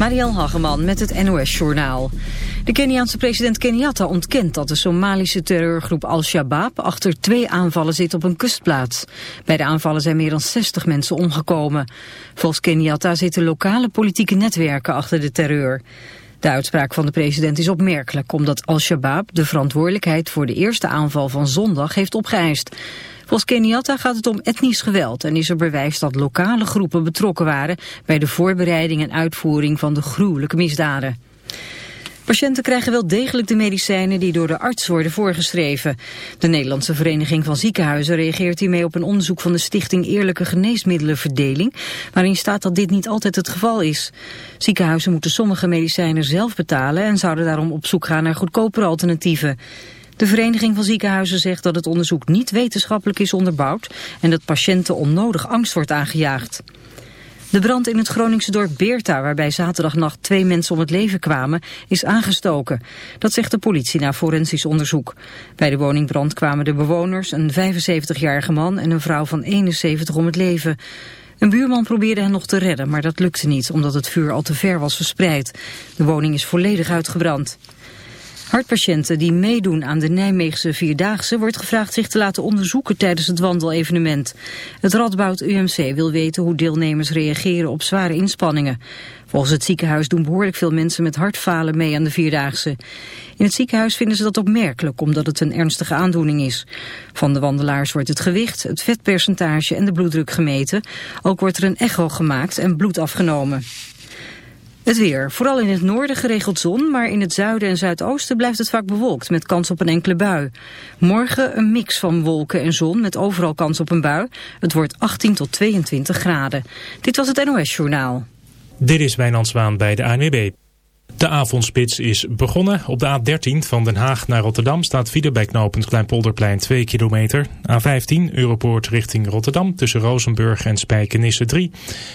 Marielle Hageman met het NOS-journaal. De Keniaanse president Kenyatta ontkent dat de Somalische terreurgroep Al-Shabaab achter twee aanvallen zit op een kustplaats. Bij de aanvallen zijn meer dan 60 mensen omgekomen. Volgens Kenyatta zitten lokale politieke netwerken achter de terreur. De uitspraak van de president is opmerkelijk omdat Al-Shabaab de verantwoordelijkheid voor de eerste aanval van zondag heeft opgeëist. Volgens Kenyatta gaat het om etnisch geweld en is er bewijs dat lokale groepen betrokken waren bij de voorbereiding en uitvoering van de gruwelijke misdaden. Patiënten krijgen wel degelijk de medicijnen die door de arts worden voorgeschreven. De Nederlandse Vereniging van Ziekenhuizen reageert hiermee op een onderzoek van de Stichting Eerlijke Geneesmiddelenverdeling, waarin staat dat dit niet altijd het geval is. Ziekenhuizen moeten sommige medicijnen zelf betalen en zouden daarom op zoek gaan naar goedkopere alternatieven. De Vereniging van Ziekenhuizen zegt dat het onderzoek niet wetenschappelijk is onderbouwd en dat patiënten onnodig angst wordt aangejaagd. De brand in het Groningse dorp Beerta, waarbij zaterdagnacht twee mensen om het leven kwamen, is aangestoken. Dat zegt de politie na forensisch onderzoek. Bij de woningbrand kwamen de bewoners, een 75-jarige man en een vrouw van 71 om het leven. Een buurman probeerde hen nog te redden, maar dat lukte niet, omdat het vuur al te ver was verspreid. De woning is volledig uitgebrand. Hartpatiënten die meedoen aan de Nijmeegse Vierdaagse wordt gevraagd zich te laten onderzoeken tijdens het wandelevenement. Het Radboud UMC wil weten hoe deelnemers reageren op zware inspanningen. Volgens het ziekenhuis doen behoorlijk veel mensen met hartfalen mee aan de Vierdaagse. In het ziekenhuis vinden ze dat opmerkelijk omdat het een ernstige aandoening is. Van de wandelaars wordt het gewicht, het vetpercentage en de bloeddruk gemeten. Ook wordt er een echo gemaakt en bloed afgenomen. Het weer. Vooral in het noorden geregeld zon, maar in het zuiden en zuidoosten blijft het vaak bewolkt met kans op een enkele bui. Morgen een mix van wolken en zon met overal kans op een bui. Het wordt 18 tot 22 graden. Dit was het NOS Journaal. Dit is Wijnand bij de ANWB. De avondspits is begonnen. Op de A13 van Den Haag naar Rotterdam staat file bij knooppunt Kleinpolderplein 2 kilometer. A15 Europoort richting Rotterdam tussen Rozenburg en Spijkenisse 3.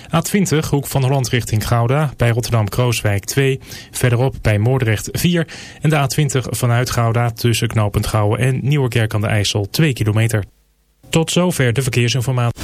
A20 Hoek van Holland richting Gouda bij Rotterdam-Krooswijk 2. Verderop bij Moordrecht 4. En de A20 vanuit Gouda tussen knooppunt Gouwen en Nieuwerkerk aan de IJssel 2 kilometer. Tot zover de verkeersinformatie.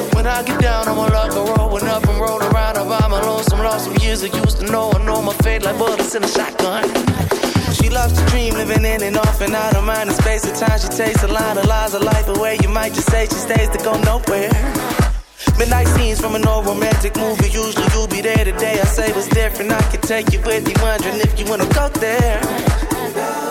When I get down, I'ma love rolling up and roll around. I'm by my lonesome, lost some years I used to know. I know my fate like bullets in a shotgun. She loves to dream, living in and off and out of mind. The space of time she takes a line of lies of life away. You might just say she stays to go nowhere. Midnight scenes from an old romantic movie. Usually you'll be there today. I say what's different. I can take you with me, wondering if you wanna go there.